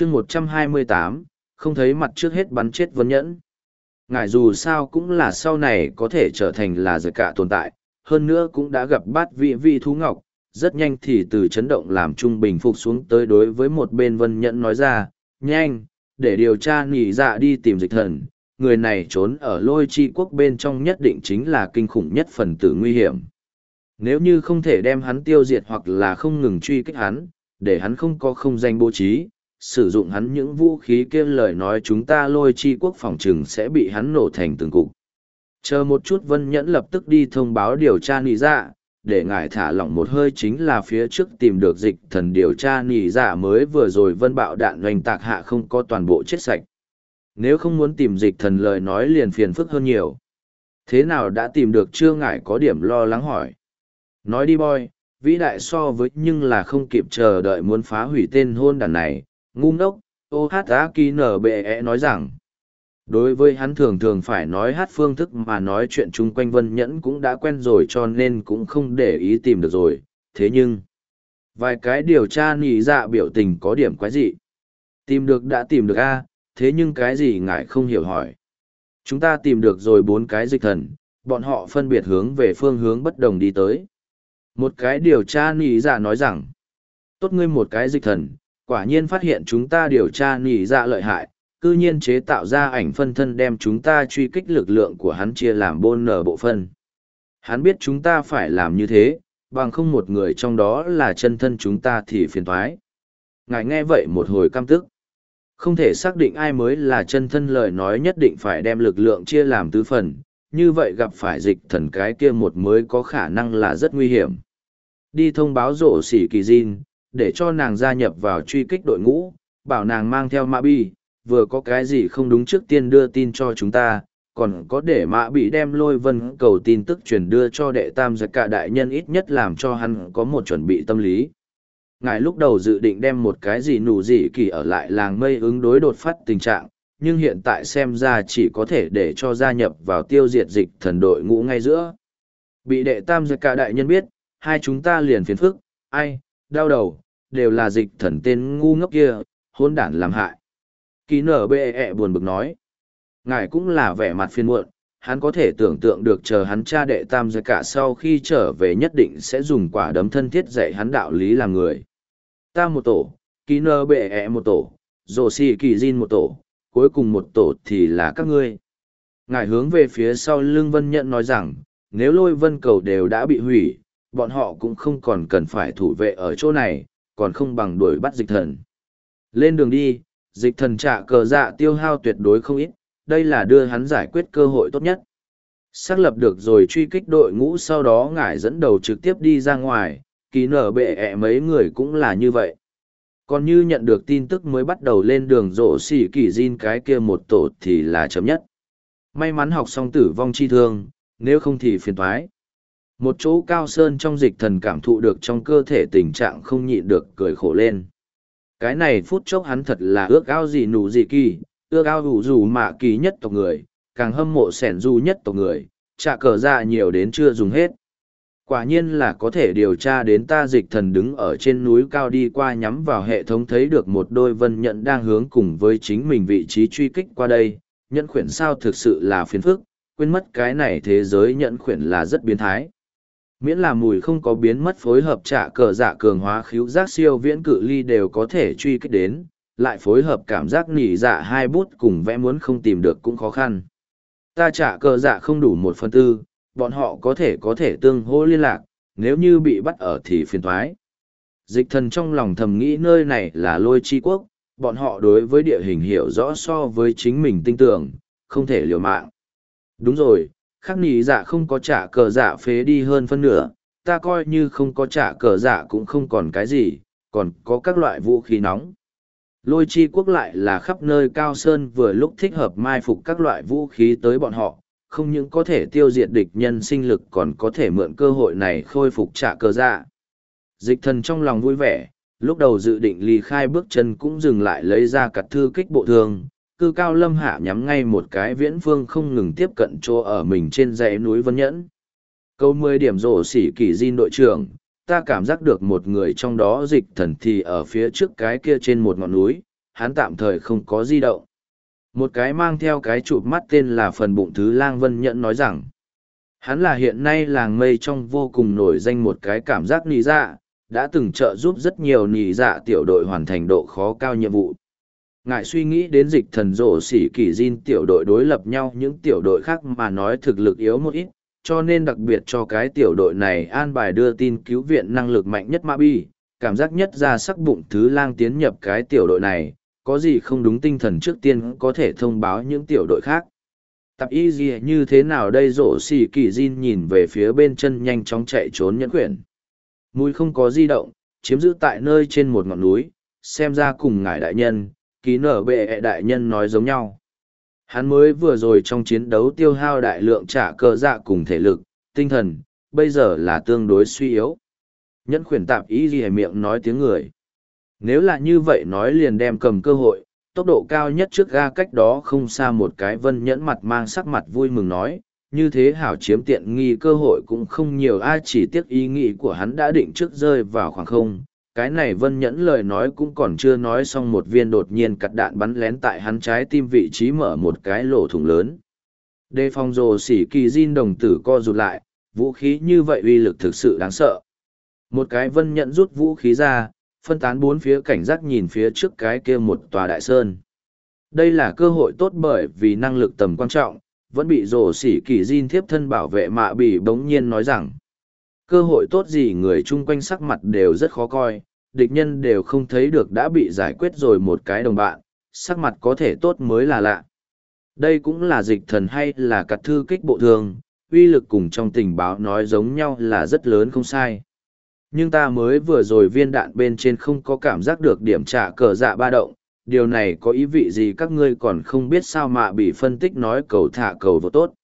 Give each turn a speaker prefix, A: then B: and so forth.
A: chương một trăm hai mươi tám, không thấy mặt trước hết bắn chết vấn nhẫn. Ngài dù sao cũng là sau này có thể trở thành là giật cả tồn tại, hơn nữa cũng đã gặp bát vị Vi thú ngọc, rất nhanh thì từ chấn động làm trung bình phục xuống tới đối với một bên vân nhẫn nói ra, nhanh, để điều tra nghỉ dạ đi tìm dịch thần, người này trốn ở lôi chi quốc bên trong nhất định chính là kinh khủng nhất phần tử nguy hiểm. Nếu như không thể đem hắn tiêu diệt hoặc là không ngừng truy kích hắn, để hắn không có không danh bố trí sử dụng hắn những vũ khí kia lời nói chúng ta lôi chi quốc phòng chừng sẽ bị hắn nổ thành từng cục. Chờ một chút Vân Nhẫn lập tức đi thông báo điều tra nì dạ, để ngài thả lỏng một hơi chính là phía trước tìm được dịch thần điều tra nì dạ mới vừa rồi Vân bạo đạn doanh tạc hạ không có toàn bộ chết sạch. Nếu không muốn tìm dịch thần lời nói liền phiền phức hơn nhiều. Thế nào đã tìm được chưa ngài có điểm lo lắng hỏi. Nói đi boy, vĩ đại so với nhưng là không kịp chờ đợi muốn phá hủy tên hôn đàn này, ngu ngốc ô hát á kỳ nở bệ nói rằng, đối với hắn thường thường phải nói hát phương thức mà nói chuyện chung quanh vân nhẫn cũng đã quen rồi cho nên cũng không để ý tìm được rồi. Thế nhưng, vài cái điều tra nỉ dạ biểu tình có điểm quái dị. Tìm được đã tìm được a, thế nhưng cái gì ngài không hiểu hỏi. Chúng ta tìm được rồi bốn cái dịch thần, bọn họ phân biệt hướng về phương hướng bất đồng đi tới. Một cái điều tra nỉ dạ nói rằng, tốt ngươi một cái dịch thần quả nhiên phát hiện chúng ta điều tra nỉ dạ lợi hại, cư nhiên chế tạo ra ảnh phân thân đem chúng ta truy kích lực lượng của hắn chia làm bôn nở bộ phân. Hắn biết chúng ta phải làm như thế, bằng không một người trong đó là chân thân chúng ta thì phiền thoái. Ngài nghe vậy một hồi cam tức. Không thể xác định ai mới là chân thân lời nói nhất định phải đem lực lượng chia làm tứ phần, như vậy gặp phải dịch thần cái kia một mới có khả năng là rất nguy hiểm. Đi thông báo rổ xỉ kỳ Jin, để cho nàng gia nhập vào truy kích đội ngũ, bảo nàng mang theo mã bi, vừa có cái gì không đúng trước tiên đưa tin cho chúng ta, còn có để mã bị đem lôi vân cầu tin tức truyền đưa cho đệ tam giật cả đại nhân ít nhất làm cho hắn có một chuẩn bị tâm lý. Ngài lúc đầu dự định đem một cái gì nụ gì kỳ ở lại làng mây ứng đối đột phát tình trạng, nhưng hiện tại xem ra chỉ có thể để cho gia nhập vào tiêu diệt dịch thần đội ngũ ngay giữa. Bị đệ tam giật cả đại nhân biết, hai chúng ta liền phiền phức, ai, đau đầu, đều là dịch thần tên ngu ngốc kia, hôn đản làm hại. Kỳ nở bệ ẹ buồn bực nói. Ngài cũng là vẻ mặt phiền muộn, hắn có thể tưởng tượng được chờ hắn cha đệ tam giới cả sau khi trở về nhất định sẽ dùng quả đấm thân thiết dạy hắn đạo lý làm người. Ta một tổ, kỳ nơ bệ ẹ một tổ, rồ xì kỳ Jin một tổ, cuối cùng một tổ thì là các ngươi. Ngài hướng về phía sau lưng vân nhận nói rằng, nếu lôi vân cầu đều đã bị hủy, bọn họ cũng không còn cần phải thủ vệ ở chỗ này, còn không bằng đuổi bắt dịch thần. Lên đường đi, dịch thần trả cờ dạ tiêu hao tuyệt đối không ít, đây là đưa hắn giải quyết cơ hội tốt nhất. Xác lập được rồi truy kích đội ngũ sau đó ngải dẫn đầu trực tiếp đi ra ngoài, kỳ nở bệ ẹ mấy người cũng là như vậy. Còn như nhận được tin tức mới bắt đầu lên đường rộ xỉ kỳ Jin cái kia một tổ thì là chấm nhất. May mắn học xong tử vong chi thương, nếu không thì phiền thoái một chỗ cao sơn trong dịch thần cảm thụ được trong cơ thể tình trạng không nhịn được cười khổ lên. Cái này phút chốc hắn thật là ước ao gì nụ gì kỳ, ước ao đủ dù mạ kỳ nhất tộc người, càng hâm mộ sẻn du nhất tộc người trả cờ ra nhiều đến chưa dùng hết. Quả nhiên là có thể điều tra đến ta dịch thần đứng ở trên núi cao đi qua nhắm vào hệ thống thấy được một đôi vân nhận đang hướng cùng với chính mình vị trí truy kích qua đây nhận khuyển sao thực sự là phiền phức, quên mất cái này thế giới nhận khuyển là rất biến thái miễn là mùi không có biến mất phối hợp trả cờ dạ cường hóa khíu giác siêu viễn cự ly đều có thể truy kích đến, lại phối hợp cảm giác nỉ dạ hai bút cùng vẽ muốn không tìm được cũng khó khăn. Ta trả cờ dạ không đủ một phần tư, bọn họ có thể có thể tương hô liên lạc, nếu như bị bắt ở thì phiền thoái. Dịch thần trong lòng thầm nghĩ nơi này là lôi chi quốc, bọn họ đối với địa hình hiểu rõ so với chính mình tinh tưởng, không thể liều mạng. Đúng rồi khắc nỉ dạ không có trả cờ dạ phế đi hơn phân nửa, ta coi như không có trả cờ dạ cũng không còn cái gì, còn có các loại vũ khí nóng. Lôi chi quốc lại là khắp nơi cao sơn vừa lúc thích hợp mai phục các loại vũ khí tới bọn họ, không những có thể tiêu diệt địch nhân sinh lực còn có thể mượn cơ hội này khôi phục trả cờ dạ. Dịch thần trong lòng vui vẻ, lúc đầu dự định ly khai bước chân cũng dừng lại lấy ra cặt thư kích bộ thương, cư cao lâm hạ nhắm ngay một cái viễn phương không ngừng tiếp cận chỗ ở mình trên dãy núi Vân Nhẫn. Câu mười điểm rổ xỉ kỳ Jin đội trưởng, ta cảm giác được một người trong đó dịch thần thì ở phía trước cái kia trên một ngọn núi, hắn tạm thời không có di động. Một cái mang theo cái chụp mắt tên là phần bụng thứ lang vân nhẫn nói rằng, hắn là hiện nay làng mây trong vô cùng nổi danh một cái cảm giác nì dạ, đã từng trợ giúp rất nhiều nì dạ tiểu đội hoàn thành độ khó cao nhiệm vụ. Ngài suy nghĩ đến dịch thần rổ xỉ kỳ diên tiểu đội đối lập nhau những tiểu đội khác mà nói thực lực yếu một ít, cho nên đặc biệt cho cái tiểu đội này an bài đưa tin cứu viện năng lực mạnh nhất ma bi, cảm giác nhất ra sắc bụng thứ lang tiến nhập cái tiểu đội này, có gì không đúng tinh thần trước tiên có thể thông báo những tiểu đội khác. Tập y gì như thế nào đây rổ xỉ kỳ Jin nhìn về phía bên chân nhanh chóng chạy trốn nhẫn quyển. Mũi không có di động, chiếm giữ tại nơi trên một ngọn núi, xem ra cùng ngài đại nhân, ký nở bệ đại nhân nói giống nhau. Hắn mới vừa rồi trong chiến đấu tiêu hao đại lượng trả cơ dạ cùng thể lực, tinh thần, bây giờ là tương đối suy yếu. Nhẫn khuyển tạp ý gì miệng nói tiếng người. Nếu là như vậy nói liền đem cầm cơ hội, tốc độ cao nhất trước ga cách đó không xa một cái vân nhẫn mặt mang sắc mặt vui mừng nói, như thế hảo chiếm tiện nghi cơ hội cũng không nhiều ai chỉ tiếc ý nghĩ của hắn đã định trước rơi vào khoảng không. Cái này vân nhẫn lời nói cũng còn chưa nói xong một viên đột nhiên cặt đạn bắn lén tại hắn trái tim vị trí mở một cái lỗ thủng lớn. Đề phòng rồ xỉ kỳ diên đồng tử co rụt lại, vũ khí như vậy uy lực thực sự đáng sợ. Một cái vân nhẫn rút vũ khí ra, phân tán bốn phía cảnh giác nhìn phía trước cái kia một tòa đại sơn. Đây là cơ hội tốt bởi vì năng lực tầm quan trọng, vẫn bị rổ xỉ kỳ diên thiếp thân bảo vệ mạ bỉ bỗng nhiên nói rằng. Cơ hội tốt gì người chung quanh sắc mặt đều rất khó coi, địch nhân đều không thấy được đã bị giải quyết rồi một cái đồng bạn, sắc mặt có thể tốt mới là lạ. Đây cũng là dịch thần hay là cặt thư kích bộ thường, uy lực cùng trong tình báo nói giống nhau là rất lớn không sai nhưng ta mới vừa rồi viên đạn bên trên không có cảm giác được điểm trả cờ dạ ba động điều này có ý vị gì các ngươi còn không biết sao mà bị phân tích nói cầu thả cầu vô tốt